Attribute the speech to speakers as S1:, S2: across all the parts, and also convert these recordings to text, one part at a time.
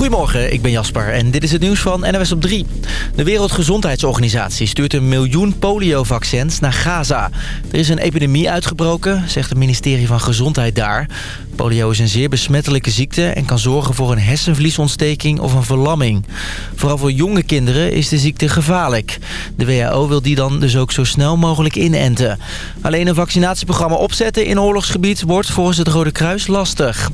S1: Goedemorgen, ik ben Jasper en dit is het nieuws van NWS op 3. De Wereldgezondheidsorganisatie stuurt een miljoen poliovaccins naar Gaza. Er is een epidemie uitgebroken, zegt het ministerie van Gezondheid daar. Polio is een zeer besmettelijke ziekte en kan zorgen voor een hersenvliesontsteking of een verlamming. Vooral voor jonge kinderen is de ziekte gevaarlijk. De WHO wil die dan dus ook zo snel mogelijk inenten. Alleen een vaccinatieprogramma opzetten in oorlogsgebied wordt volgens het Rode Kruis lastig.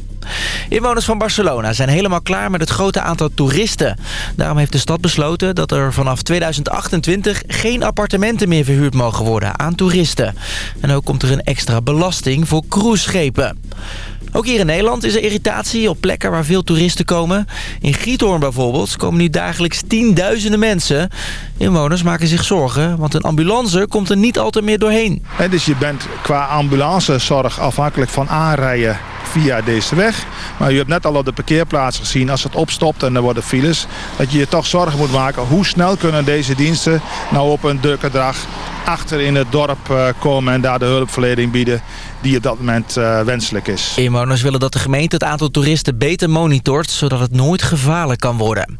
S1: Inwoners van Barcelona zijn helemaal klaar met het grote aantal toeristen. Daarom heeft de stad besloten dat er vanaf 2028 geen appartementen meer verhuurd mogen worden aan toeristen. En ook komt er een extra belasting voor cruiseschepen. Ook hier in Nederland is er irritatie op plekken waar veel toeristen komen. In Giethoorn bijvoorbeeld komen nu dagelijks tienduizenden mensen. Inwoners maken zich zorgen, want een ambulance komt er niet altijd meer doorheen.
S2: En dus je bent qua ambulancezorg afhankelijk van aanrijden via deze weg. Maar u hebt net al op de parkeerplaats gezien, als het opstopt en er worden files... dat je je toch zorgen moet maken, hoe snel kunnen deze diensten nou op een drukke dag achter in het dorp eh, komen en daar de hulpverlening bieden die op dat moment uh, wenselijk is.
S1: Inwoners willen dat de gemeente het aantal toeristen beter monitort... zodat het nooit gevaarlijk kan worden.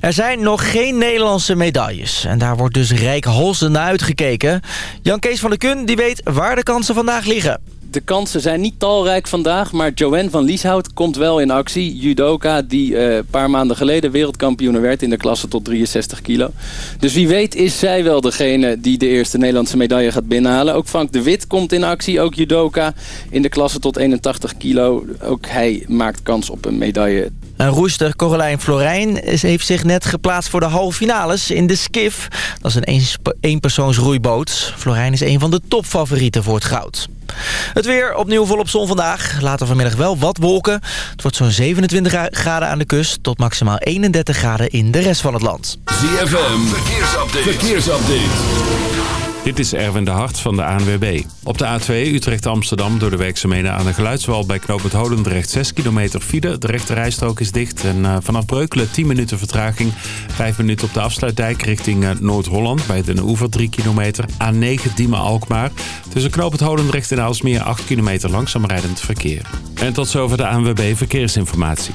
S1: Er zijn nog geen Nederlandse medailles. En daar wordt dus rijkhalsend naar uitgekeken. Jan Kees van der Kun die weet waar de kansen vandaag liggen
S3: de kansen zijn niet talrijk vandaag, maar Joanne van Lieshout komt wel in actie. Judoka die eh, een paar maanden geleden wereldkampioen werd in de klasse tot 63 kilo. Dus wie weet is zij wel degene die de eerste Nederlandse medaille gaat binnenhalen. Ook Frank de Wit komt in actie, ook judoka in de klasse tot 81 kilo. Ook hij maakt kans op een medaille.
S1: Een roester Corolijn Florijn heeft zich net geplaatst voor de halve finales in de Skiff. Dat is een eenpersoons roeiboot. Florijn is een van de topfavorieten voor het goud. Het weer opnieuw volop zon vandaag. Later vanmiddag wel wat wolken. Het wordt zo'n 27 graden aan de kust... tot maximaal 31 graden in de rest van het land.
S4: ZFM, verkeersupdate. verkeersupdate.
S5: Dit is Erwin de Hart van de ANWB. Op de A2 Utrecht-Amsterdam door de werkzaamheden aan de Geluidswal... bij knooppunt Holendrecht 6 kilometer file. De rechte rijstrook is dicht en uh, vanaf Breukelen 10 minuten vertraging. 5 minuten op de afsluitdijk richting uh, Noord-Holland... bij Den Oever 3 kilometer. A9 Diemen-Alkmaar. Tussen knooppunt Holendrecht en Aalsmeer 8 kilometer langzaam rijdend verkeer. En tot zover de ANWB Verkeersinformatie.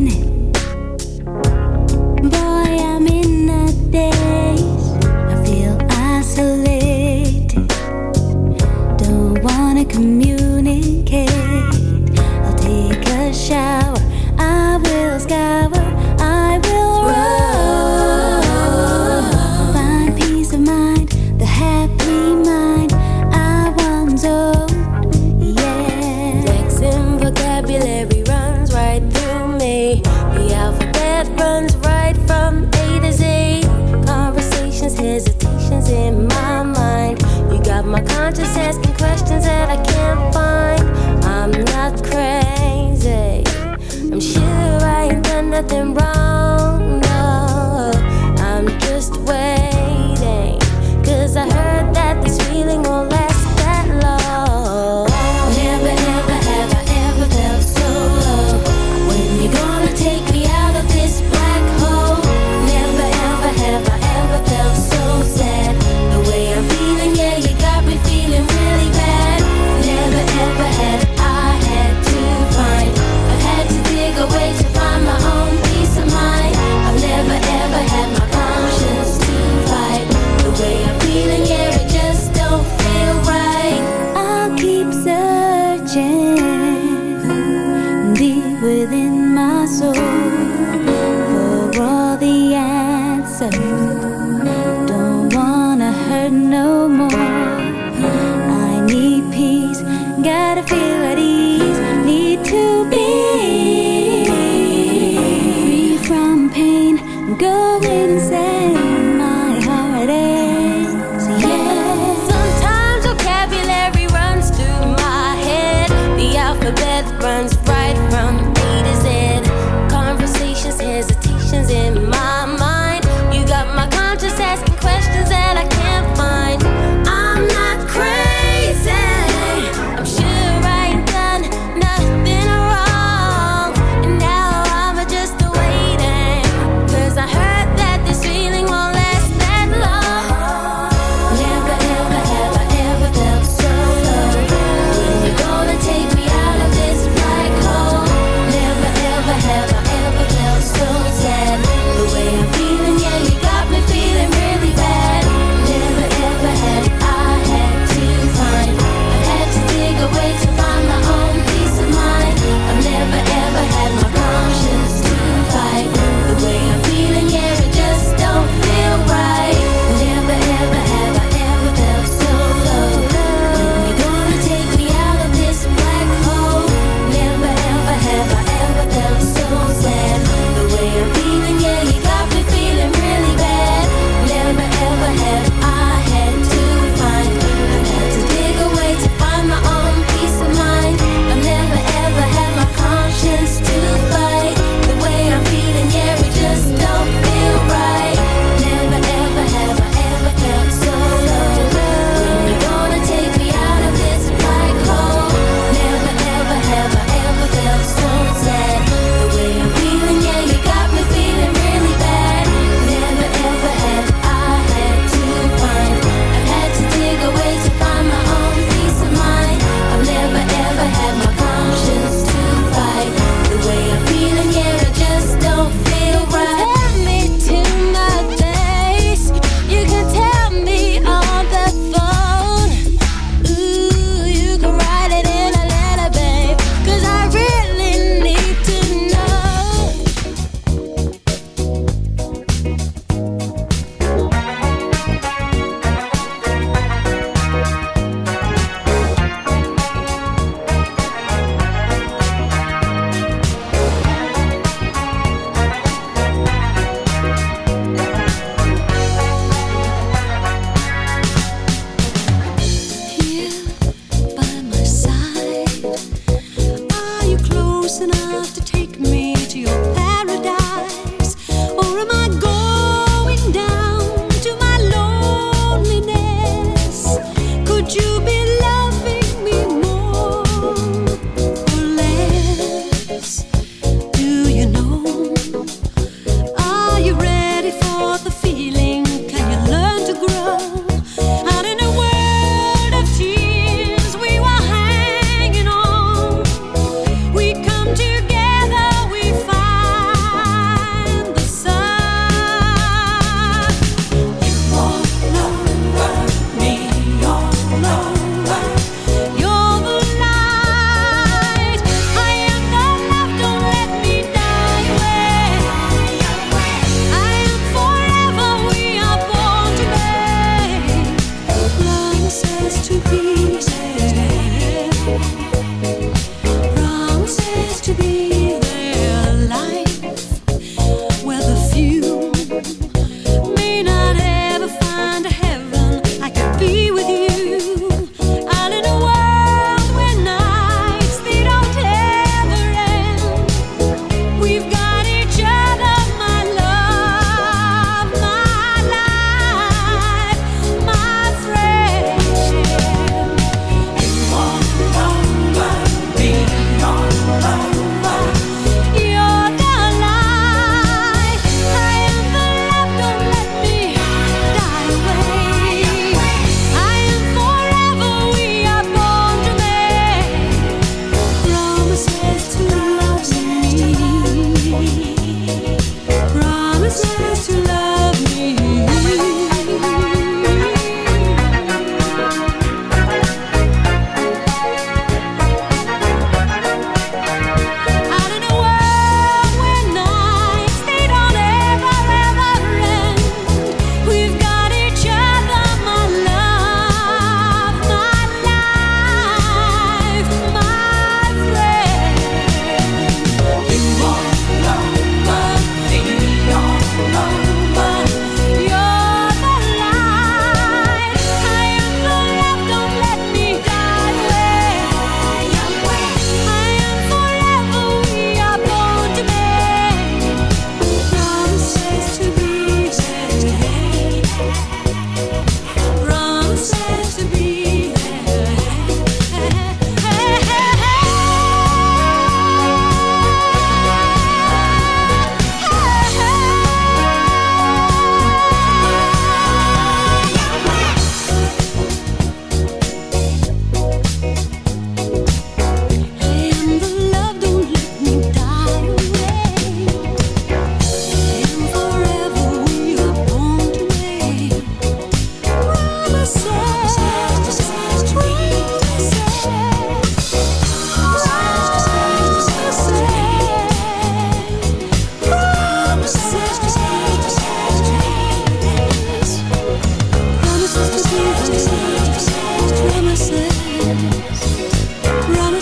S6: nothing wrong.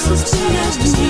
S6: closest to you.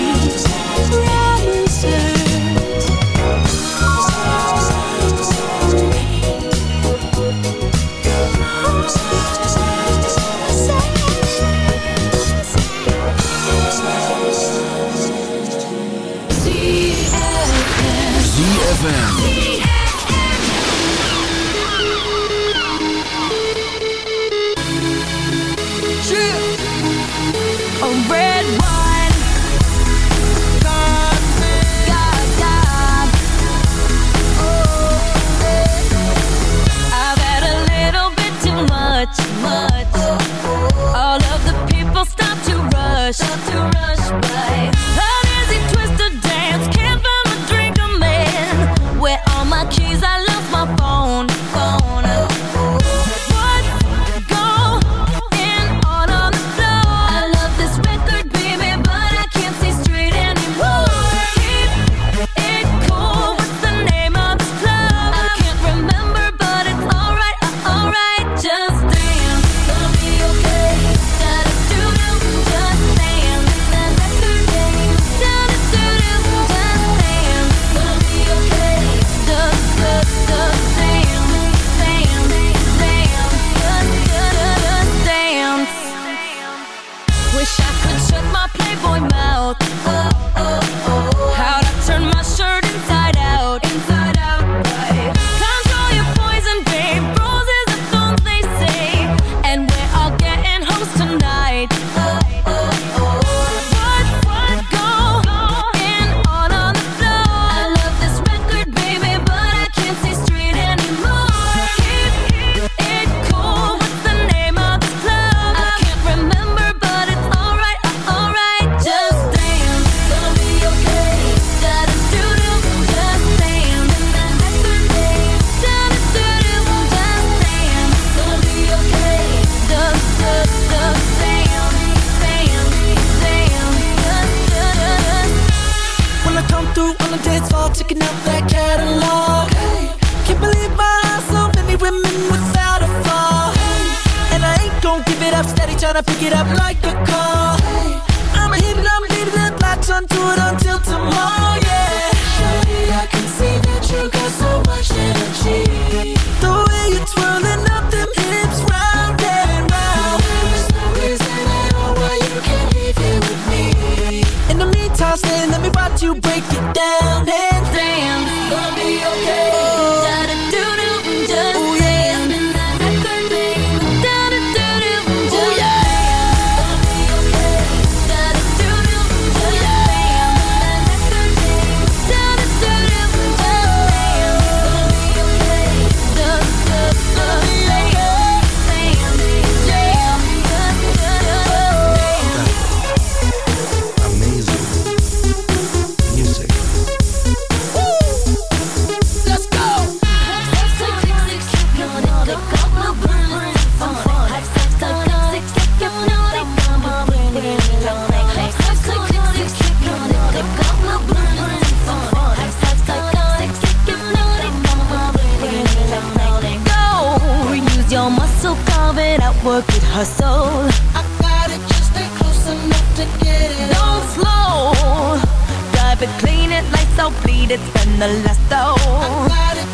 S7: so
S8: bleed, it's been the last though.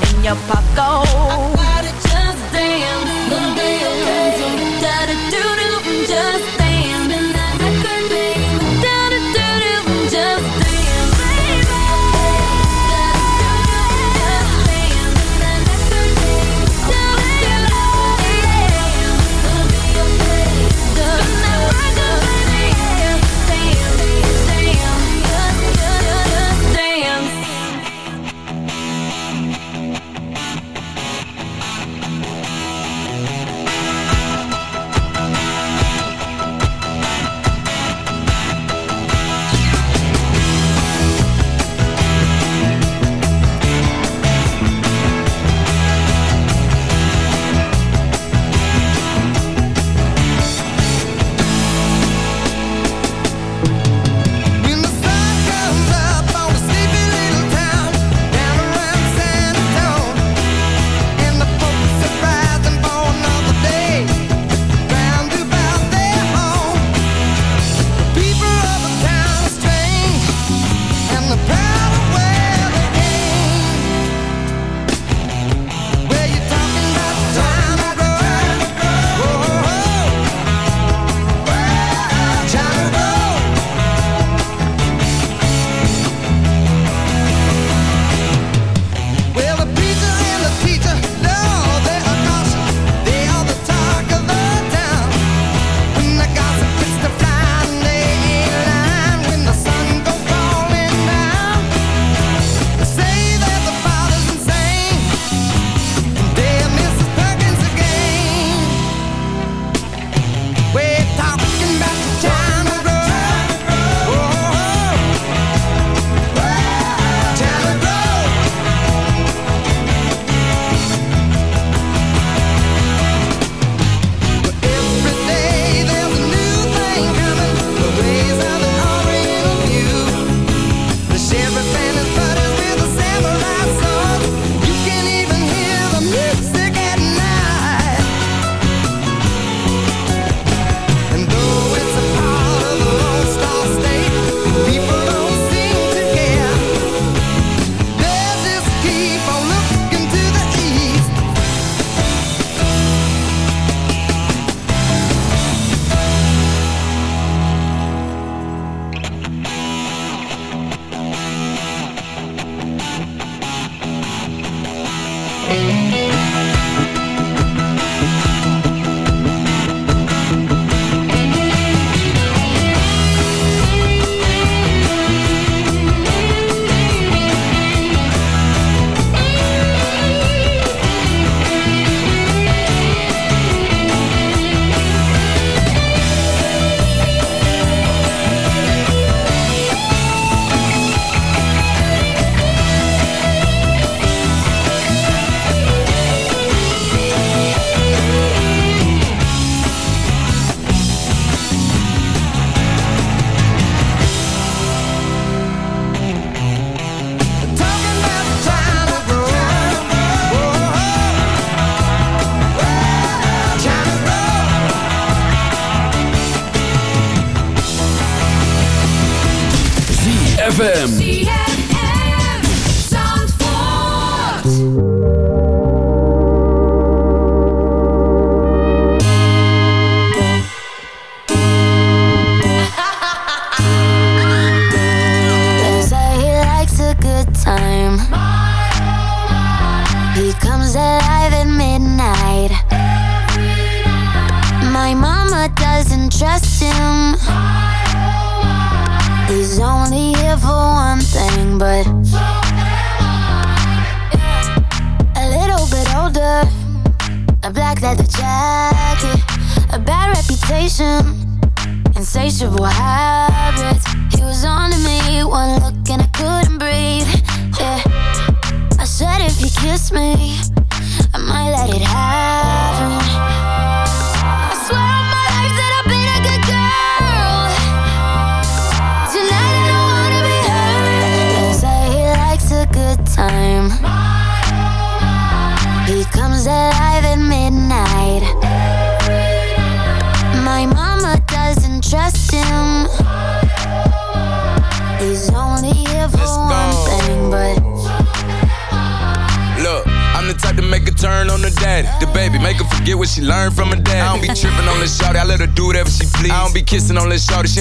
S8: In your pocket.
S4: ZFM.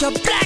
S9: your
S10: black